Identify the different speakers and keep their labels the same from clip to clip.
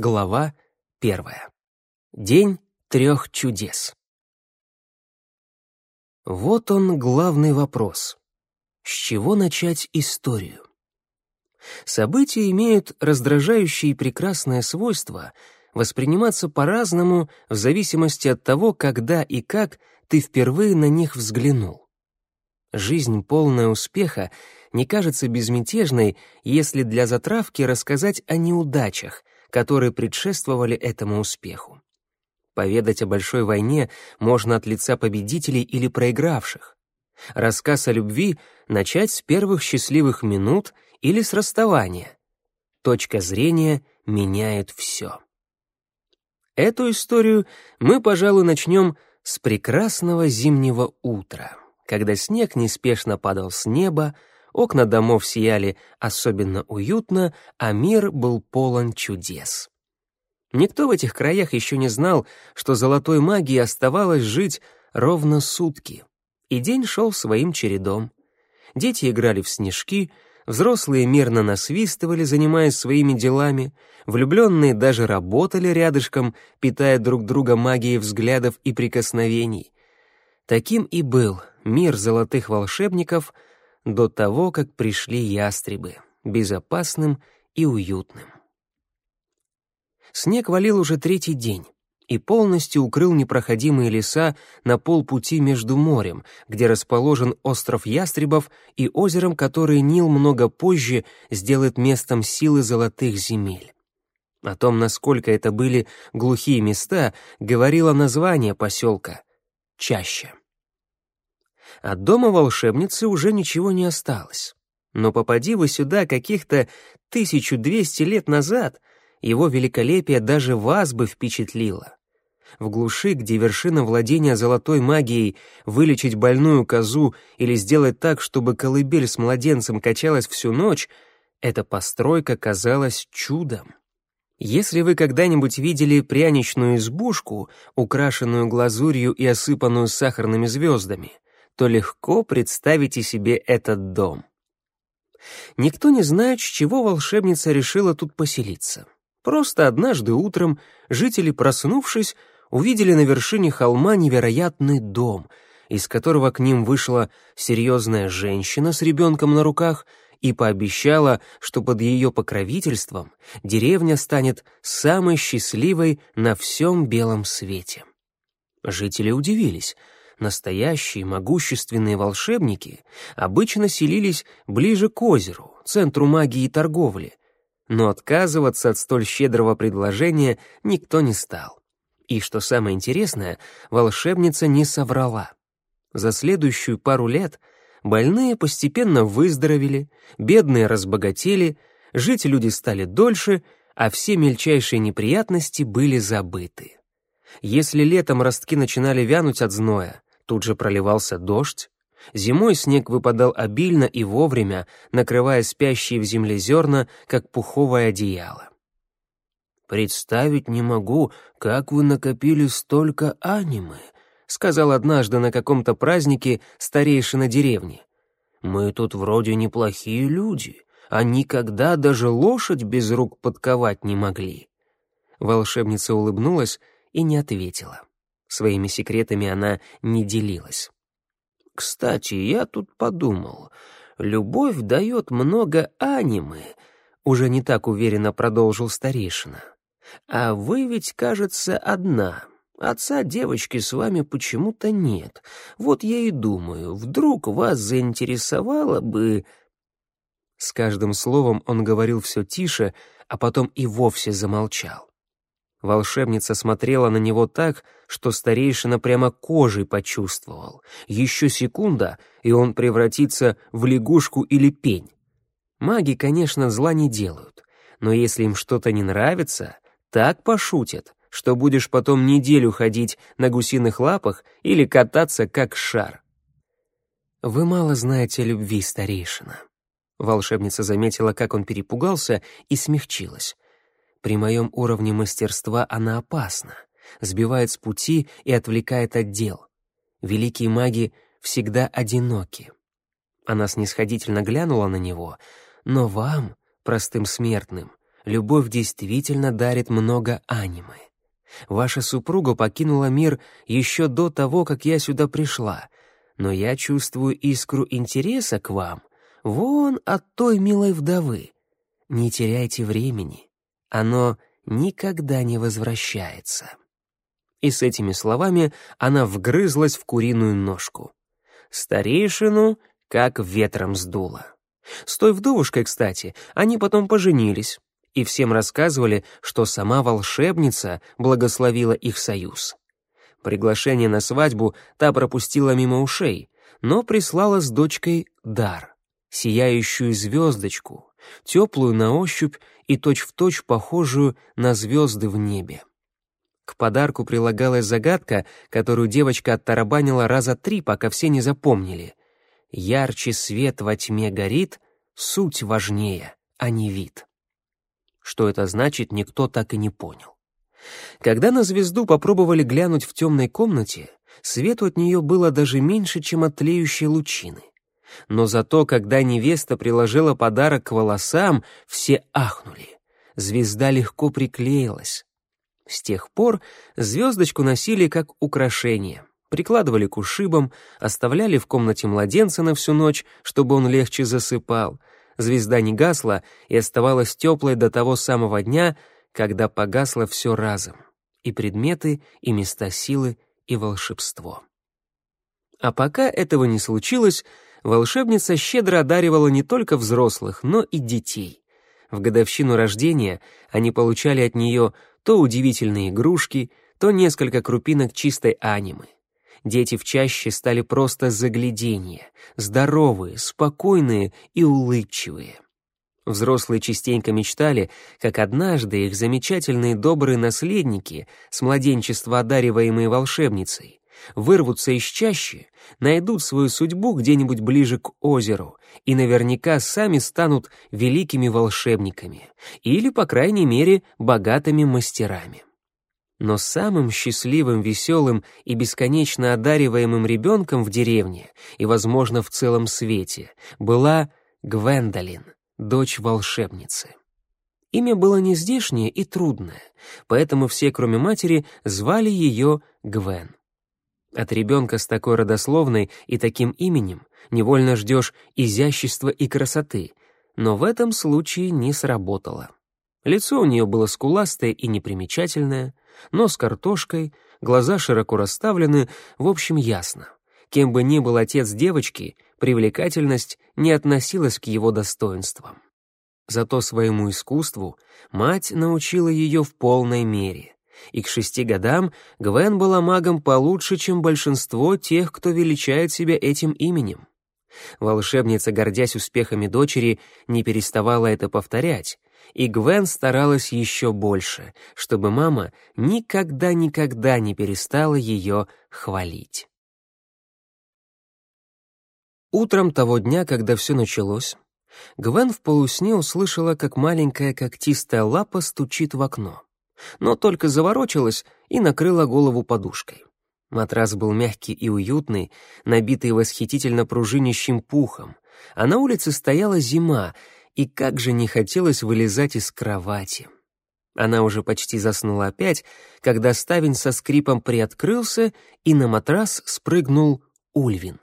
Speaker 1: Глава первая. День трех чудес. Вот он главный вопрос. С чего начать историю? События имеют раздражающее и прекрасное свойство восприниматься по-разному в зависимости от того, когда и как ты впервые на них взглянул. Жизнь, полная успеха, не кажется безмятежной, если для затравки рассказать о неудачах — которые предшествовали этому успеху. Поведать о большой войне можно от лица победителей или проигравших. Рассказ о любви начать с первых счастливых минут или с расставания. Точка зрения меняет все. Эту историю мы, пожалуй, начнем с прекрасного зимнего утра, когда снег неспешно падал с неба, Окна домов сияли особенно уютно, а мир был полон чудес. Никто в этих краях еще не знал, что золотой магии оставалось жить ровно сутки. И день шел своим чередом. Дети играли в снежки, взрослые мирно насвистывали, занимаясь своими делами, влюбленные даже работали рядышком, питая друг друга магией взглядов и прикосновений. Таким и был мир золотых волшебников — до того, как пришли ястребы, безопасным и уютным. Снег валил уже третий день и полностью укрыл непроходимые леса на полпути между морем, где расположен остров Ястребов, и озером, которое Нил много позже сделает местом силы золотых земель. О том, насколько это были глухие места, говорило название поселка — Чаще. От дома волшебницы уже ничего не осталось. Но попади вы сюда каких-то 1200 лет назад, его великолепие даже вас бы впечатлило. В глуши, где вершина владения золотой магией, вылечить больную козу или сделать так, чтобы колыбель с младенцем качалась всю ночь, эта постройка казалась чудом. Если вы когда-нибудь видели пряничную избушку, украшенную глазурью и осыпанную сахарными звездами — то легко представите себе этот дом. Никто не знает, с чего волшебница решила тут поселиться. Просто однажды утром жители, проснувшись, увидели на вершине холма невероятный дом, из которого к ним вышла серьезная женщина с ребенком на руках и пообещала, что под ее покровительством деревня станет самой счастливой на всем белом свете. Жители удивились — настоящие могущественные волшебники обычно селились ближе к озеру, центру магии и торговли, но отказываться от столь щедрого предложения никто не стал. И что самое интересное, волшебница не соврала. За следующую пару лет больные постепенно выздоровели, бедные разбогатели, жить люди стали дольше, а все мельчайшие неприятности были забыты. Если летом ростки начинали вянуть от зноя, Тут же проливался дождь. Зимой снег выпадал обильно и вовремя, накрывая спящие в земле зерна, как пуховое одеяло. «Представить не могу, как вы накопили столько анимы», — сказал однажды на каком-то празднике старейшина деревни. «Мы тут вроде неплохие люди, а никогда даже лошадь без рук подковать не могли». Волшебница улыбнулась и не ответила. Своими секретами она не делилась. «Кстати, я тут подумал, любовь дает много анимы», — уже не так уверенно продолжил старейшина. «А вы ведь, кажется, одна. Отца девочки с вами почему-то нет. Вот я и думаю, вдруг вас заинтересовало бы...» С каждым словом он говорил все тише, а потом и вовсе замолчал. Волшебница смотрела на него так, что старейшина прямо кожей почувствовал. Еще секунда, и он превратится в лягушку или пень. Маги, конечно, зла не делают, но если им что-то не нравится, так пошутят, что будешь потом неделю ходить на гусиных лапах или кататься как шар. «Вы мало знаете любви, старейшина». Волшебница заметила, как он перепугался, и смягчилась. При моем уровне мастерства она опасна, сбивает с пути и отвлекает от дел. Великие маги всегда одиноки. Она снисходительно глянула на него, но вам, простым смертным, любовь действительно дарит много анимы. Ваша супруга покинула мир еще до того, как я сюда пришла, но я чувствую искру интереса к вам, вон от той милой вдовы. Не теряйте времени, оно никогда не возвращается». И с этими словами она вгрызлась в куриную ножку. Старейшину как ветром сдуло. С той вдовушкой, кстати, они потом поженились и всем рассказывали, что сама волшебница благословила их союз. Приглашение на свадьбу та пропустила мимо ушей, но прислала с дочкой дар — сияющую звездочку, теплую на ощупь и точь-в-точь точь похожую на звезды в небе. К подарку прилагалась загадка, которую девочка оттарабанила раза три, пока все не запомнили. «Ярче свет во тьме горит, суть важнее, а не вид». Что это значит, никто так и не понял. Когда на звезду попробовали глянуть в темной комнате, свету от нее было даже меньше, чем от тлеющей лучины. Но зато, когда невеста приложила подарок к волосам, все ахнули. Звезда легко приклеилась. С тех пор звездочку носили как украшение, прикладывали к ушибам, оставляли в комнате младенца на всю ночь, чтобы он легче засыпал, звезда не гасла и оставалась теплой до того самого дня, когда погасло все разом — и предметы, и места силы, и волшебство. А пока этого не случилось, волшебница щедро одаривала не только взрослых, но и детей. В годовщину рождения они получали от нее то удивительные игрушки, то несколько крупинок чистой анимы дети в чаще стали просто загляденье, здоровые, спокойные и улыбчивые. Взрослые частенько мечтали, как однажды их замечательные добрые наследники, с младенчества одариваемые волшебницей, вырвутся из чащи, найдут свою судьбу где-нибудь ближе к озеру и наверняка сами станут великими волшебниками или, по крайней мере, богатыми мастерами. Но самым счастливым, веселым и бесконечно одариваемым ребенком в деревне и, возможно, в целом свете была Гвендолин, дочь волшебницы. Имя было нездешнее и трудное, поэтому все, кроме матери, звали ее Гвен. От ребенка с такой родословной и таким именем невольно ждешь изящества и красоты, но в этом случае не сработало. Лицо у нее было скуластое и непримечательное, нос картошкой, глаза широко расставлены, в общем, ясно. Кем бы ни был отец девочки, привлекательность не относилась к его достоинствам. Зато своему искусству мать научила ее в полной мере. И к шести годам Гвен была магом получше, чем большинство тех, кто величает себя этим именем. Волшебница, гордясь успехами дочери, не переставала это повторять, и Гвен старалась еще больше, чтобы мама никогда-никогда не перестала ее хвалить. Утром того дня, когда все началось, Гвен в полусне услышала, как маленькая когтистая лапа стучит в окно, но только заворочилась и накрыла голову подушкой. Матрас был мягкий и уютный, набитый восхитительно пружинищим пухом, а на улице стояла зима, и как же не хотелось вылезать из кровати. Она уже почти заснула опять, когда ставень со скрипом приоткрылся, и на матрас спрыгнул Ульвин.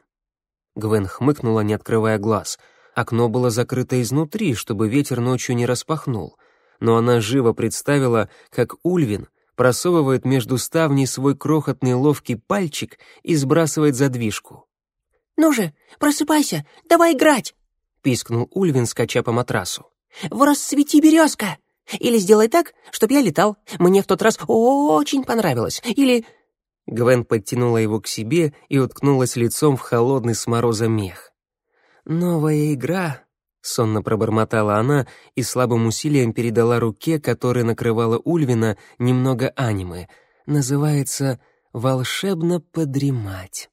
Speaker 1: Гвен хмыкнула, не открывая глаз. Окно было закрыто изнутри, чтобы ветер ночью не распахнул. Но она живо представила, как Ульвин просовывает между ставней свой крохотный ловкий пальчик и сбрасывает задвижку.
Speaker 2: «Ну же, просыпайся, давай играть!»
Speaker 1: пискнул Ульвин, скача по матрасу.
Speaker 2: «В расцвети березка! Или сделай так, чтоб я летал. Мне в тот раз очень понравилось. Или...»
Speaker 1: Гвен подтянула его к себе и уткнулась лицом в холодный с мороза мех. «Новая игра», — сонно пробормотала она и слабым усилием передала руке, которая накрывала Ульвина, немного анимы. «Называется «Волшебно подремать».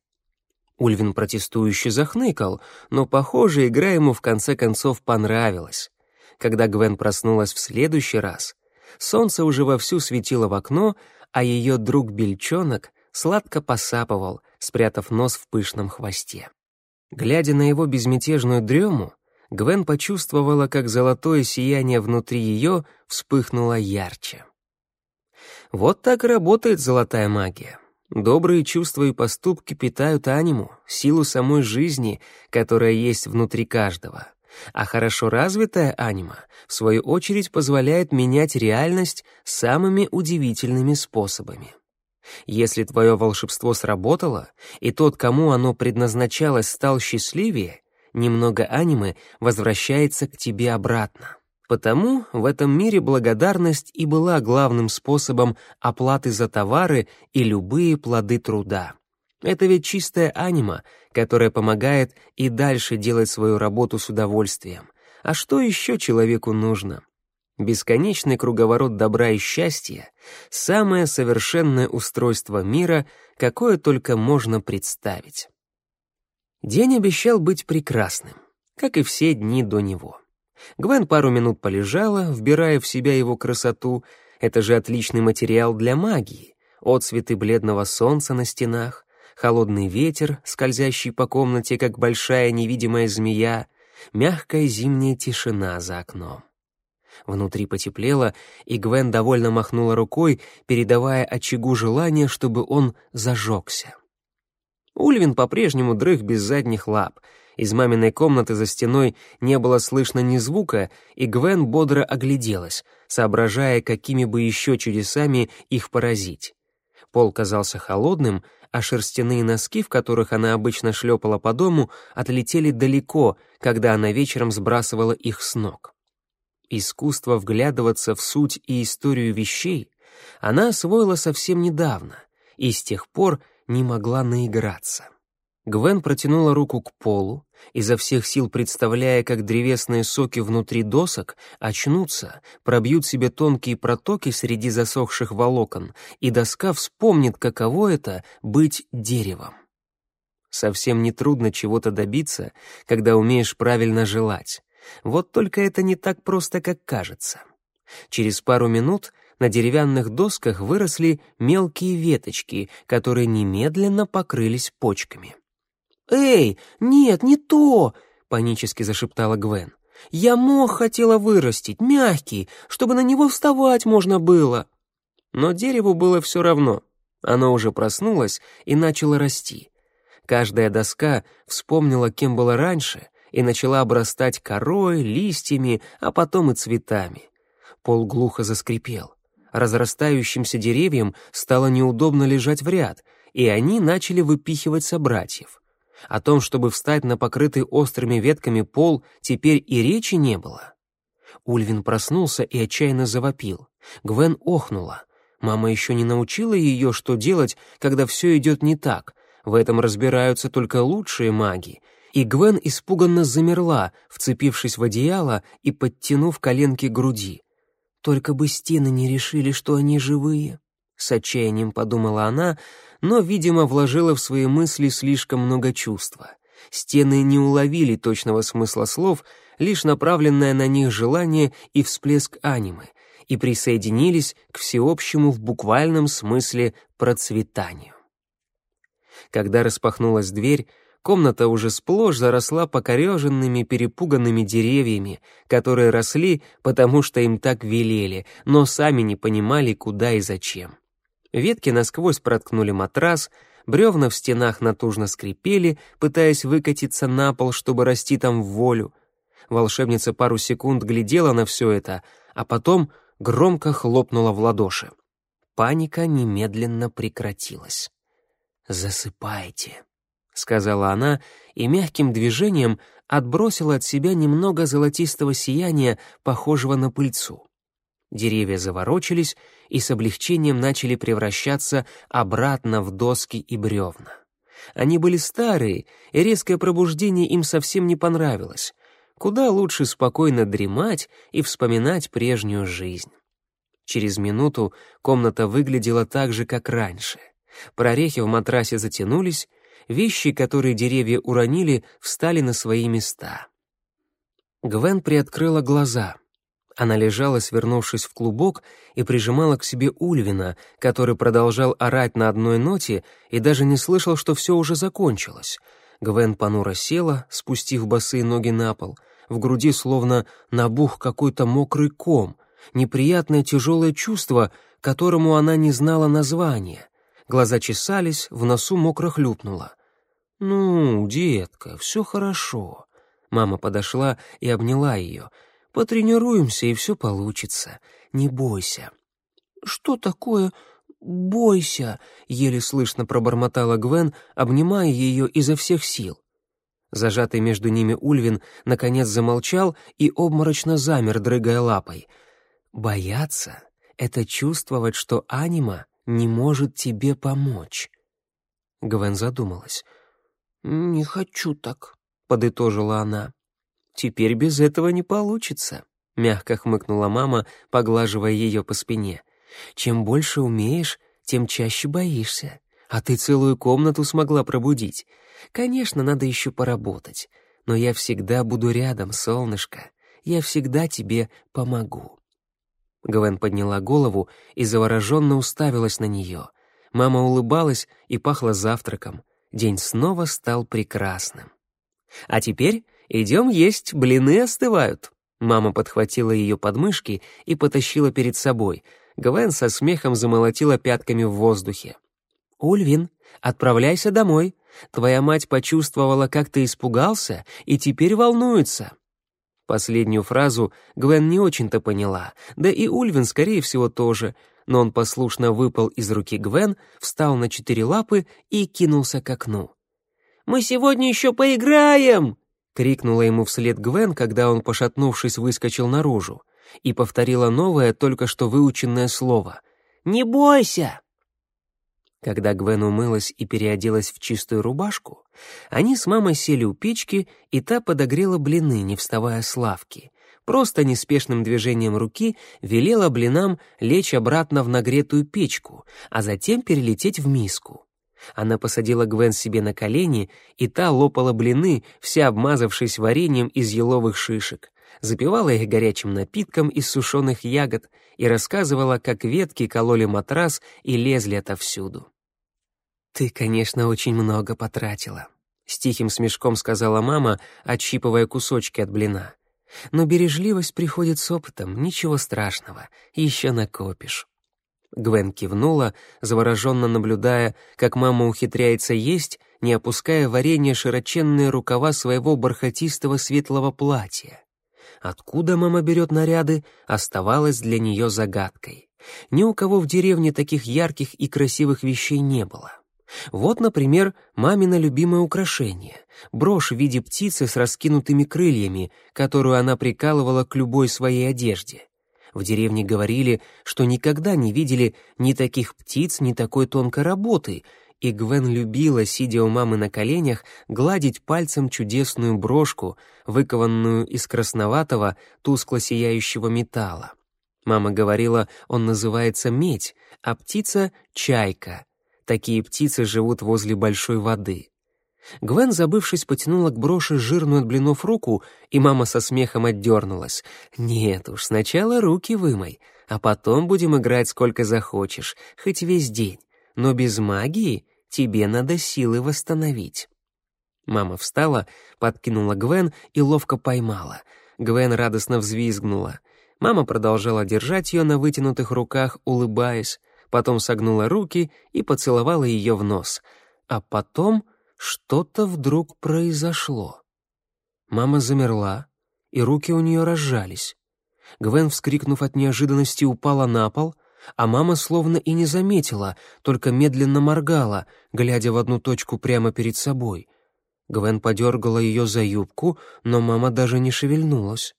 Speaker 1: Ульвин протестующе захныкал, но, похоже, игра ему в конце концов понравилась. Когда Гвен проснулась в следующий раз, солнце уже вовсю светило в окно, а ее друг-бельчонок сладко посапывал, спрятав нос в пышном хвосте. Глядя на его безмятежную дрему, Гвен почувствовала, как золотое сияние внутри ее вспыхнуло ярче. Вот так работает золотая магия. Добрые чувства и поступки питают аниму, силу самой жизни, которая есть внутри каждого. А хорошо развитая анима, в свою очередь, позволяет менять реальность самыми удивительными способами. Если твое волшебство сработало, и тот, кому оно предназначалось, стал счастливее, немного анимы возвращается к тебе обратно. Потому в этом мире благодарность и была главным способом оплаты за товары и любые плоды труда. Это ведь чистая анима, которая помогает и дальше делать свою работу с удовольствием. А что еще человеку нужно? Бесконечный круговорот добра и счастья — самое совершенное устройство мира, какое только можно представить. День обещал быть прекрасным, как и все дни до него. Гвен пару минут полежала, вбирая в себя его красоту. Это же отличный материал для магии. Отцветы бледного солнца на стенах, холодный ветер, скользящий по комнате, как большая невидимая змея, мягкая зимняя тишина за окном. Внутри потеплело, и Гвен довольно махнула рукой, передавая очагу желание, чтобы он зажегся. Ульвин по-прежнему дрых без задних лап. Из маминой комнаты за стеной не было слышно ни звука, и Гвен бодро огляделась, соображая, какими бы еще чудесами их поразить. Пол казался холодным, а шерстяные носки, в которых она обычно шлепала по дому, отлетели далеко, когда она вечером сбрасывала их с ног. Искусство вглядываться в суть и историю вещей она освоила совсем недавно и с тех пор не могла наиграться. Гвен протянула руку к полу, изо всех сил представляя, как древесные соки внутри досок очнутся, пробьют себе тонкие протоки среди засохших волокон, и доска вспомнит, каково это — быть деревом. Совсем не трудно чего-то добиться, когда умеешь правильно желать. Вот только это не так просто, как кажется. Через пару минут на деревянных досках выросли мелкие веточки, которые немедленно покрылись почками. «Эй, нет, не то!» — панически зашептала Гвен. «Я мох хотела вырастить, мягкий, чтобы на него вставать можно было». Но дереву было все равно. Оно уже проснулось и начало расти. Каждая доска вспомнила, кем была раньше, и начала обрастать корой, листьями, а потом и цветами. Пол глухо заскрипел. Разрастающимся деревьям стало неудобно лежать в ряд, и они начали выпихивать собратьев. О том, чтобы встать на покрытый острыми ветками пол, теперь и речи не было. Ульвин проснулся и отчаянно завопил. Гвен охнула. Мама еще не научила ее, что делать, когда все идет не так. В этом разбираются только лучшие маги, и Гвен испуганно замерла, вцепившись в одеяло и подтянув коленки к груди. «Только бы стены не решили, что они живые», — с отчаянием подумала она, но, видимо, вложила в свои мысли слишком много чувства. Стены не уловили точного смысла слов, лишь направленное на них желание и всплеск анимы, и присоединились к всеобщему в буквальном смысле процветанию. Когда распахнулась дверь, Комната уже сплошь заросла покореженными, перепуганными деревьями, которые росли, потому что им так велели, но сами не понимали, куда и зачем. Ветки насквозь проткнули матрас, бревна в стенах натужно скрипели, пытаясь выкатиться на пол, чтобы расти там в волю. Волшебница пару секунд глядела на все это, а потом громко хлопнула в ладоши. Паника немедленно прекратилась. «Засыпайте», — сказала она и мягким движением отбросила от себя немного золотистого сияния, похожего на пыльцу. Деревья заворочились и с облегчением начали превращаться обратно в доски и бревна. Они были старые, и резкое пробуждение им совсем не понравилось. Куда лучше спокойно дремать и вспоминать прежнюю жизнь. Через минуту комната выглядела так же, как раньше. Прорехи в матрасе затянулись, Вещи, которые деревья уронили, встали на свои места. Гвен приоткрыла глаза. Она лежала, свернувшись в клубок, и прижимала к себе Ульвина, который продолжал орать на одной ноте и даже не слышал, что все уже закончилось. Гвен понуро села, спустив босые ноги на пол, В груди словно набух какой-то мокрый ком, неприятное тяжелое чувство, которому она не знала названия. Глаза чесались, в носу мокро хлюпнуло. «Ну, детка, все хорошо». Мама подошла и обняла ее. «Потренируемся, и все получится. Не бойся». «Что такое бойся?» — еле слышно пробормотала Гвен, обнимая ее изо всех сил. Зажатый между ними Ульвин наконец замолчал и обморочно замер, дрыгая лапой. «Бояться — это чувствовать, что анима не может тебе помочь». Гвен задумалась. «Не хочу так», — подытожила она. «Теперь без этого не получится», — мягко хмыкнула мама, поглаживая ее по спине. «Чем больше умеешь, тем чаще боишься. А ты целую комнату смогла пробудить. Конечно, надо еще поработать. Но я всегда буду рядом, солнышко. Я всегда тебе помогу». Гвен подняла голову и завороженно уставилась на нее. Мама улыбалась и пахла завтраком. День снова стал прекрасным. «А теперь идем есть, блины остывают». Мама подхватила ее подмышки и потащила перед собой. Гвен со смехом замолотила пятками в воздухе. «Ульвин, отправляйся домой. Твоя мать почувствовала, как ты испугался, и теперь волнуется». Последнюю фразу Гвен не очень-то поняла, да и Ульвин, скорее всего, тоже, но он послушно выпал из руки Гвен, встал на четыре лапы и кинулся к окну. «Мы сегодня еще поиграем!» — крикнула ему вслед Гвен, когда он, пошатнувшись, выскочил наружу, и повторила новое, только что выученное слово. «Не бойся!» Когда Гвен умылась и переоделась в чистую рубашку, они с мамой сели у печки, и та подогрела блины, не вставая с лавки. Просто неспешным движением руки велела блинам лечь обратно в нагретую печку, а затем перелететь в миску. Она посадила Гвен себе на колени, и та лопала блины, вся обмазавшись вареньем из еловых шишек, запивала их горячим напитком из сушеных ягод и рассказывала, как ветки кололи матрас и лезли отовсюду. «Ты, конечно, очень много потратила», — с тихим смешком сказала мама, отщипывая кусочки от блина. «Но бережливость приходит с опытом, ничего страшного, еще накопишь». Гвен кивнула, завороженно наблюдая, как мама ухитряется есть, не опуская варенье широченные рукава своего бархатистого светлого платья. Откуда мама берет наряды, оставалось для нее загадкой. Ни у кого в деревне таких ярких и красивых вещей не было. Вот, например, мамино любимое украшение — брошь в виде птицы с раскинутыми крыльями, которую она прикалывала к любой своей одежде. В деревне говорили, что никогда не видели ни таких птиц, ни такой тонкой работы, и Гвен любила, сидя у мамы на коленях, гладить пальцем чудесную брошку, выкованную из красноватого, тускло сияющего металла. Мама говорила, он называется медь, а птица — чайка — Такие птицы живут возле большой воды. Гвен, забывшись, потянула к броши жирную от блинов руку, и мама со смехом отдернулась. «Нет уж, сначала руки вымой, а потом будем играть сколько захочешь, хоть весь день. Но без магии тебе надо силы восстановить». Мама встала, подкинула Гвен и ловко поймала. Гвен радостно взвизгнула. Мама продолжала держать ее на вытянутых руках, улыбаясь потом согнула руки и поцеловала ее в нос. А потом что-то вдруг произошло. Мама замерла, и руки у нее разжались. Гвен, вскрикнув от неожиданности, упала на пол, а мама словно и не заметила, только медленно моргала, глядя в одну точку прямо перед собой. Гвен подергала ее за юбку, но мама даже не шевельнулась.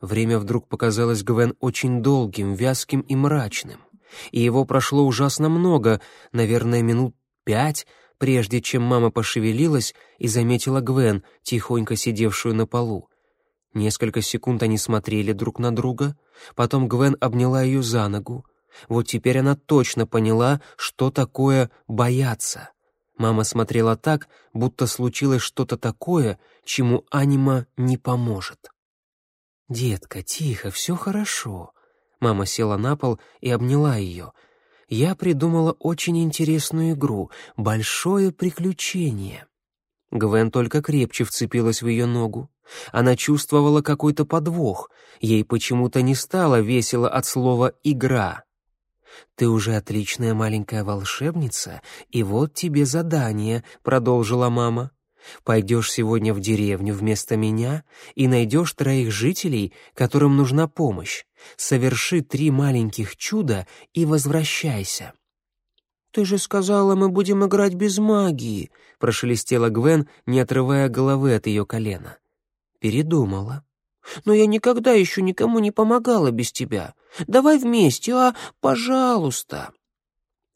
Speaker 1: Время вдруг показалось Гвен очень долгим, вязким и мрачным и его прошло ужасно много, наверное, минут пять, прежде чем мама пошевелилась и заметила Гвен, тихонько сидевшую на полу. Несколько секунд они смотрели друг на друга, потом Гвен обняла ее за ногу. Вот теперь она точно поняла, что такое бояться. Мама смотрела так, будто случилось что-то такое, чему анима не поможет. «Детка, тихо, все хорошо», Мама села на пол и обняла ее. «Я придумала очень интересную игру, большое приключение». Гвен только крепче вцепилась в ее ногу. Она чувствовала какой-то подвох. Ей почему-то не стало весело от слова «игра». «Ты уже отличная маленькая волшебница, и вот тебе задание», — продолжила мама. «Пойдешь сегодня в деревню вместо меня и найдешь троих жителей, которым нужна помощь. Соверши три маленьких чуда и возвращайся».
Speaker 2: «Ты же сказала, мы будем играть без магии», — прошелестела Гвен, не отрывая головы от ее колена.
Speaker 1: Передумала.
Speaker 2: «Но я никогда еще никому не помогала без тебя. Давай вместе, а, пожалуйста».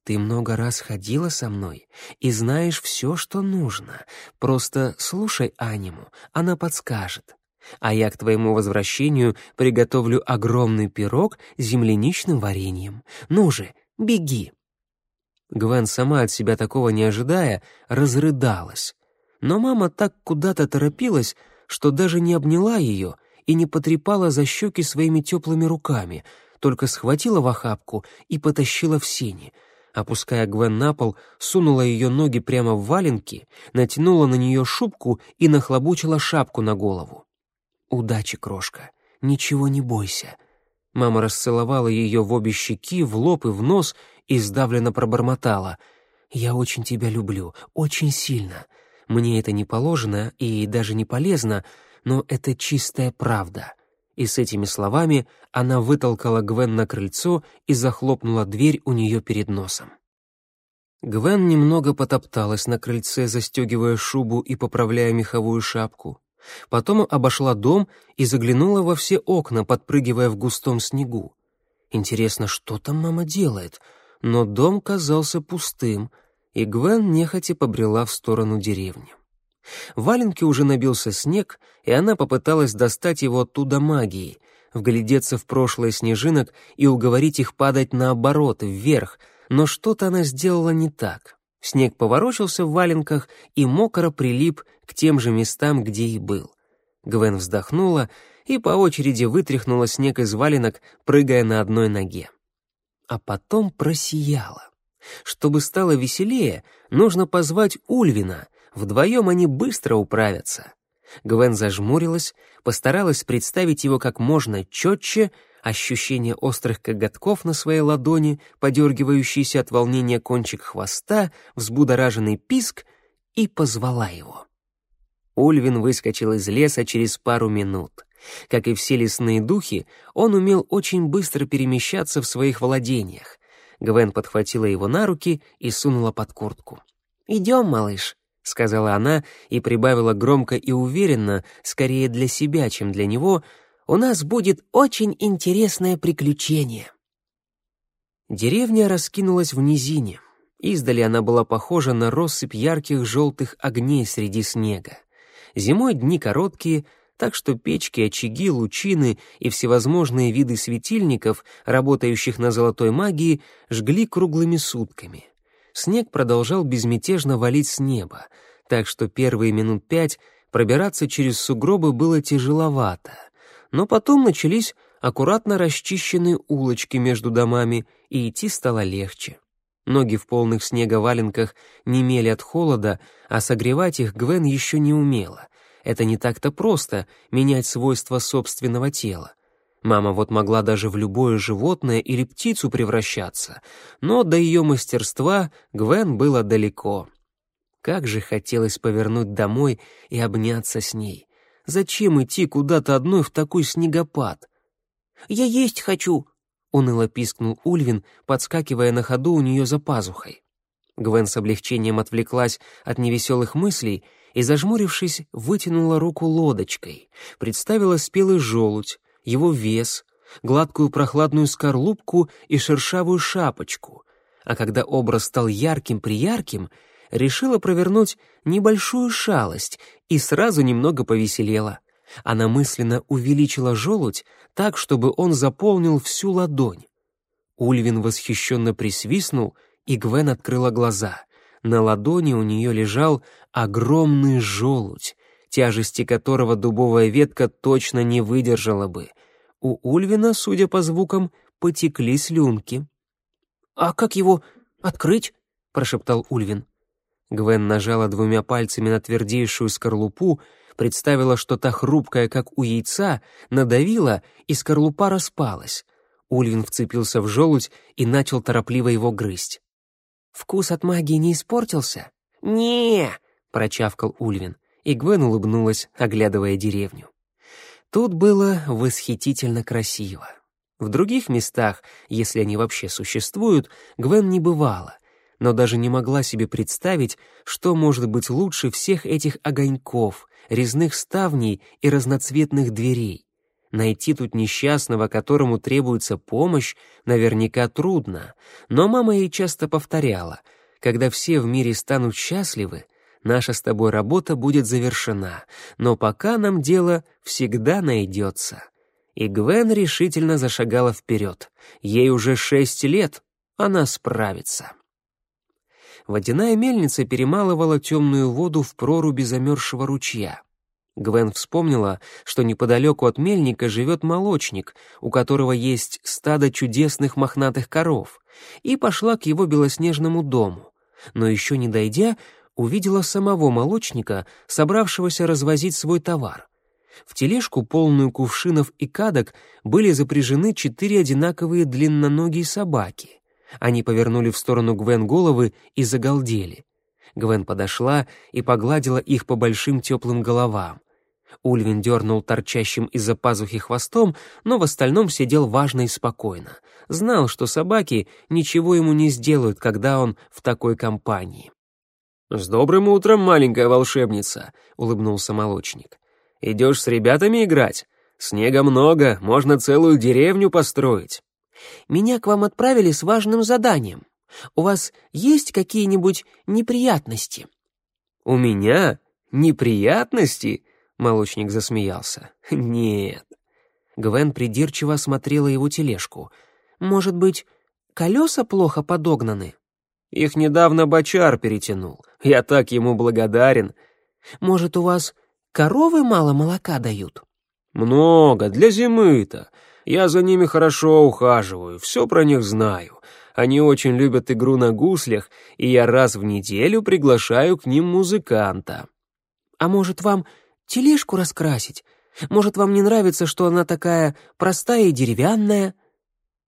Speaker 1: «Ты много раз ходила со мной и знаешь все, что нужно. Просто слушай Аниму, она подскажет. А я к твоему возвращению приготовлю огромный пирог с земляничным вареньем. Ну же, беги!» Гвен, сама от себя такого не ожидая, разрыдалась. Но мама так куда-то торопилась, что даже не обняла ее и не потрепала за щеки своими теплыми руками, только схватила в охапку и потащила в сени. Опуская Гвен на пол, сунула ее ноги прямо в валенки, натянула на нее шубку и нахлобучила шапку на голову. «Удачи, крошка, ничего не бойся». Мама расцеловала ее в обе щеки, в лоб и в нос и сдавленно пробормотала. «Я очень тебя люблю, очень сильно. Мне это не положено и даже не полезно, но это чистая правда». И с этими словами она вытолкала Гвен на крыльцо и захлопнула дверь у нее перед носом. Гвен немного потопталась на крыльце, застегивая шубу и поправляя меховую шапку. Потом обошла дом и заглянула во все окна, подпрыгивая в густом снегу. Интересно, что там мама делает? Но дом казался пустым, и Гвен нехотя побрела в сторону деревни. В валенке уже набился снег, и она попыталась достать его оттуда магией, вглядеться в прошлое снежинок и уговорить их падать наоборот, вверх, но что-то она сделала не так. Снег поворочился в валенках и мокро прилип к тем же местам, где и был. Гвен вздохнула и по очереди вытряхнула снег из валенок, прыгая на одной ноге. А потом просияла. Чтобы стало веселее, нужно позвать Ульвина. Вдвоем они быстро управятся. Гвен зажмурилась, постаралась представить его как можно четче, ощущение острых коготков на своей ладони, подергивающийся от волнения кончик хвоста, взбудораженный писк, и позвала его. Ульвин выскочил из леса через пару минут. Как и все лесные духи, он умел очень быстро перемещаться в своих владениях. Гвен подхватила его на руки и сунула под куртку. «Идем, малыш», — сказала она и прибавила громко и уверенно, скорее для себя, чем для него, «у нас будет очень интересное приключение». Деревня раскинулась в низине. Издали она была похожа на россыпь ярких желтых огней среди снега. Зимой дни короткие — так что печки, очаги, лучины и всевозможные виды светильников, работающих на золотой магии, жгли круглыми сутками. Снег продолжал безмятежно валить с неба, так что первые минут пять пробираться через сугробы было тяжеловато. Но потом начались аккуратно расчищенные улочки между домами, и идти стало легче. Ноги в полных снега валенках немели от холода, а согревать их Гвен еще не умела, это не так-то просто — менять свойства собственного тела. Мама вот могла даже в любое животное или птицу превращаться, но до ее мастерства Гвен было далеко. Как же хотелось повернуть домой и обняться с ней. Зачем идти куда-то одной в такой снегопад?
Speaker 2: «Я есть хочу!» — уныло пискнул Ульвин, подскакивая на ходу у нее за пазухой.
Speaker 1: Гвен с облегчением отвлеклась от невеселых мыслей и, зажмурившись, вытянула руку лодочкой, представила спелый желудь, его вес, гладкую прохладную скорлупку и шершавую шапочку, а когда образ стал ярким-приярким, решила провернуть небольшую шалость и сразу немного повеселела. Она мысленно увеличила желудь так, чтобы он заполнил всю ладонь. Ульвин восхищенно присвистнул, и Гвен открыла глаза. На ладони у нее лежал огромный желудь, тяжести которого дубовая ветка точно не выдержала бы. У Ульвина, судя по звукам, потекли слюнки.
Speaker 2: «А как его открыть?» — прошептал Ульвин.
Speaker 1: Гвен нажала двумя пальцами на твердейшую скорлупу, представила, что та хрупкая, как у яйца, надавила, и скорлупа распалась. Ульвин вцепился в желудь и начал торопливо его грызть. «Вкус от магии не испортился?»
Speaker 2: не
Speaker 1: прочавкал Ульвин, и Гвен улыбнулась, оглядывая деревню. Тут было восхитительно красиво. В других местах, если они вообще существуют, Гвен не бывала, но даже не могла себе представить, что может быть лучше всех этих огоньков, резных ставней и разноцветных дверей. Найти тут несчастного, которому требуется помощь, наверняка трудно, но мама ей часто повторяла, когда все в мире станут счастливы, наша с тобой работа будет завершена, но пока нам дело всегда найдется. И Гвен решительно зашагала вперед. Ей уже шесть лет, она справится. Водяная мельница перемалывала темную воду в проруби замерзшего ручья. Гвен вспомнила, что неподалеку от мельника живет молочник, у которого есть стадо чудесных мохнатых коров, и пошла к его белоснежному дому. Но еще не дойдя, увидела самого молочника, собравшегося развозить свой товар. В тележку, полную кувшинов и кадок, были запряжены четыре одинаковые длинноногие собаки. Они повернули в сторону Гвен головы и загалдели. Гвен подошла и погладила их по большим теплым головам. Ульвин дернул торчащим из-за пазухи хвостом, но в остальном сидел важно и спокойно. Знал, что собаки ничего ему не сделают, когда он в такой компании. «С добрым утром, маленькая волшебница!» — улыбнулся молочник. «Идешь с ребятами играть? Снега много, можно целую деревню построить».
Speaker 2: «Меня к вам отправили с важным заданием. У вас есть какие-нибудь неприятности?»
Speaker 1: «У меня? Неприятности?» — молочник засмеялся. «Нет». Гвен придирчиво осмотрела его тележку.
Speaker 2: «Может быть, колеса плохо подогнаны?»
Speaker 1: «Их недавно бочар перетянул. Я так ему благодарен».
Speaker 2: «Может, у вас коровы мало молока дают?»
Speaker 1: «Много, для зимы-то. Я за ними хорошо ухаживаю, все про них знаю. Они очень любят игру на гуслях, и я раз в неделю приглашаю к ним музыканта».
Speaker 2: «А может, вам тележку раскрасить? Может, вам не нравится, что она такая простая и деревянная?»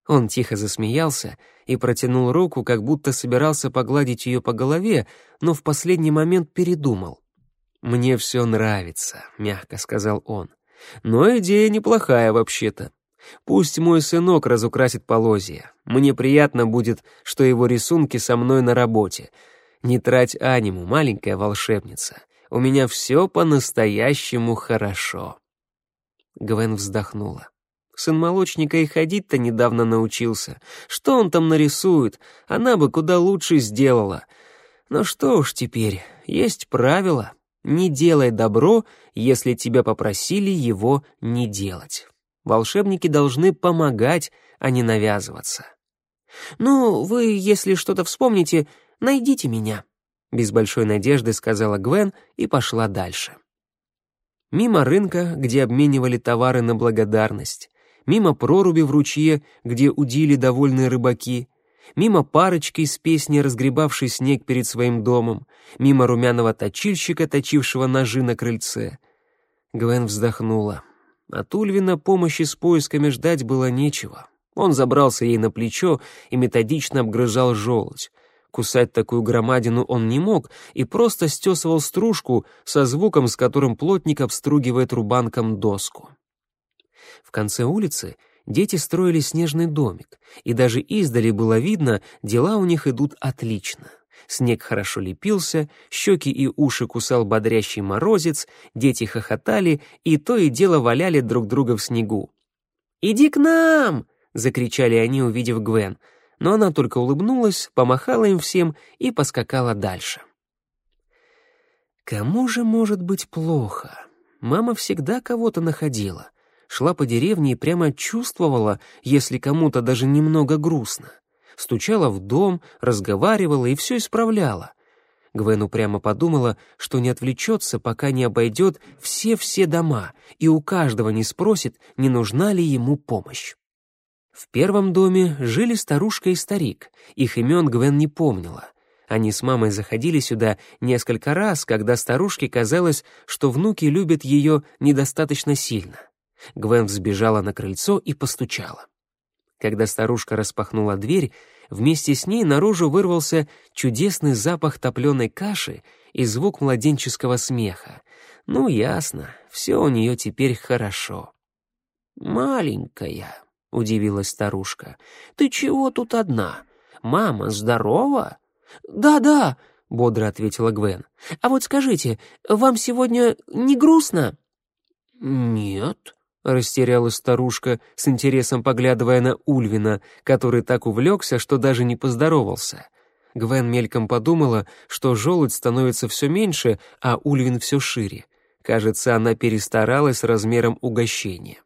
Speaker 1: Он тихо засмеялся и протянул руку, как будто собирался погладить ее по голове, но в последний момент передумал. «Мне все нравится», — мягко сказал он. «Но идея неплохая вообще-то. Пусть мой сынок разукрасит полозья. Мне приятно будет, что его рисунки со мной на работе. Не трать аниму, маленькая волшебница. У меня все по-настоящему хорошо». Гвен вздохнула. Сын молочника и ходить-то недавно научился. Что он там нарисует? Она бы куда лучше сделала. Но что уж теперь, есть правило. Не делай добро, если тебя попросили его не делать. Волшебники должны помогать, а не навязываться.
Speaker 2: «Ну, вы, если что-то вспомните, найдите меня», — без большой надежды сказала Гвен и пошла дальше.
Speaker 1: Мимо рынка, где обменивали товары на благодарность, мимо проруби в ручье, где удили довольные рыбаки, мимо парочки из песни, разгребавшей снег перед своим домом, мимо румяного точильщика, точившего ножи на крыльце. Гвен вздохнула. От Ульвина помощи с поисками ждать было нечего. Он забрался ей на плечо и методично обгрызал желудь. Кусать такую громадину он не мог и просто стесывал стружку со звуком, с которым плотник обстругивает рубанком доску. В конце улицы дети строили снежный домик, и даже издали было видно, дела у них идут отлично — Снег хорошо лепился, щеки и уши кусал бодрящий морозец, дети хохотали и то и дело валяли друг друга в снегу.
Speaker 2: «Иди к нам!» — закричали они, увидев Гвен, но она только улыбнулась, помахала им всем и поскакала дальше.
Speaker 1: Кому же может быть плохо? Мама всегда кого-то находила. Шла по деревне и прямо чувствовала, если кому-то даже немного грустно стучала в дом, разговаривала и все исправляла. Гвен упрямо подумала, что не отвлечется, пока не обойдет все-все дома и у каждого не спросит, не нужна ли ему помощь. В первом доме жили старушка и старик, их имен Гвен не помнила. Они с мамой заходили сюда несколько раз, когда старушке казалось, что внуки любят ее недостаточно сильно. Гвен взбежала на крыльцо и постучала. Когда старушка распахнула дверь, вместе с ней наружу вырвался чудесный запах топленой каши и звук младенческого смеха. Ну, ясно, все у нее теперь хорошо.
Speaker 2: «Маленькая», — удивилась старушка, — «ты чего тут одна? Мама здорова?»
Speaker 1: «Да-да», — бодро ответила Гвен. «А вот скажите, вам сегодня не грустно?»
Speaker 2: «Нет», —
Speaker 1: растерялась старушка, с интересом поглядывая на Ульвина, который так увлекся, что даже не поздоровался. Гвен мельком подумала, что желудь становится все меньше, а Ульвин все шире. Кажется, она перестаралась размером угощения.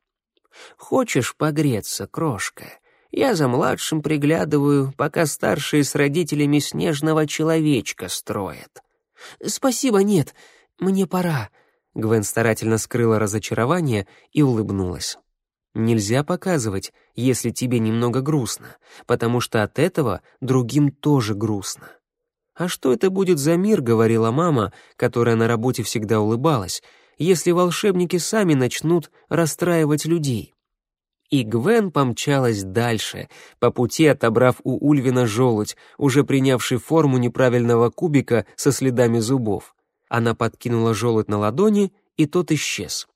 Speaker 2: «Хочешь погреться, крошка? Я за младшим приглядываю, пока старшие с родителями снежного человечка строят».
Speaker 1: «Спасибо, нет, мне пора». Гвен старательно скрыла разочарование и улыбнулась. Нельзя показывать, если тебе немного грустно, потому что от этого другим тоже грустно. «А что это будет за мир?» — говорила мама, которая на работе всегда улыбалась, если волшебники сами начнут расстраивать людей. И Гвен помчалась дальше, по пути отобрав у Ульвина желудь, уже принявший форму неправильного кубика со следами зубов. Она подкинула желудь на ладони, и тот исчез.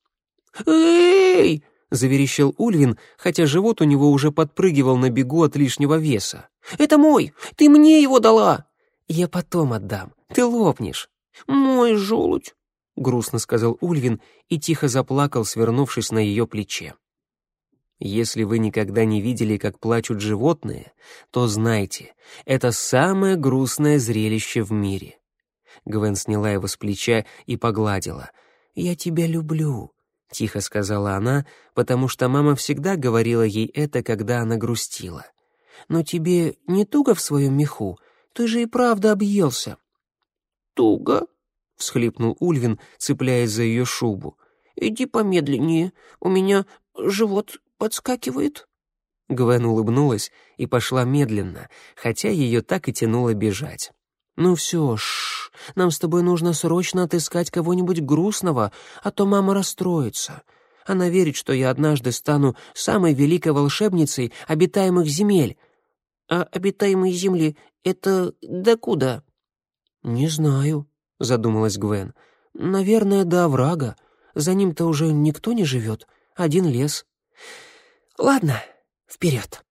Speaker 2: «Эй!»
Speaker 1: — заверещал Ульвин, хотя живот у него уже подпрыгивал на бегу от лишнего веса.
Speaker 2: «Это мой! Ты мне его дала!»
Speaker 1: «Я потом отдам. Ты лопнешь».
Speaker 2: «Мой желудь!»
Speaker 1: — грустно сказал Ульвин и тихо заплакал, свернувшись на ее плече. Если вы никогда не видели, как плачут животные, то знайте, это самое грустное зрелище в мире. Гвен сняла его с плеча и погладила. «Я тебя люблю», — тихо сказала она, потому что мама всегда говорила ей это, когда она грустила. «Но тебе не туго в своем меху? Ты же и правда объелся».
Speaker 2: «Туго?»
Speaker 1: — всхлипнул Ульвин, цепляясь за ее шубу.
Speaker 2: «Иди помедленнее, у меня живот подскакивает».
Speaker 1: Гвен улыбнулась и пошла медленно, хотя ее так и тянуло бежать. «Ну все, шш, нам с тобой нужно срочно отыскать кого-нибудь грустного, а то мама расстроится. Она верит, что я однажды стану самой великой волшебницей обитаемых земель».
Speaker 2: «А обитаемые земли — это докуда?»
Speaker 1: «Не знаю», — задумалась Гвен. «Наверное, до оврага. За ним-то уже никто не живет. Один лес». «Ладно, вперед!»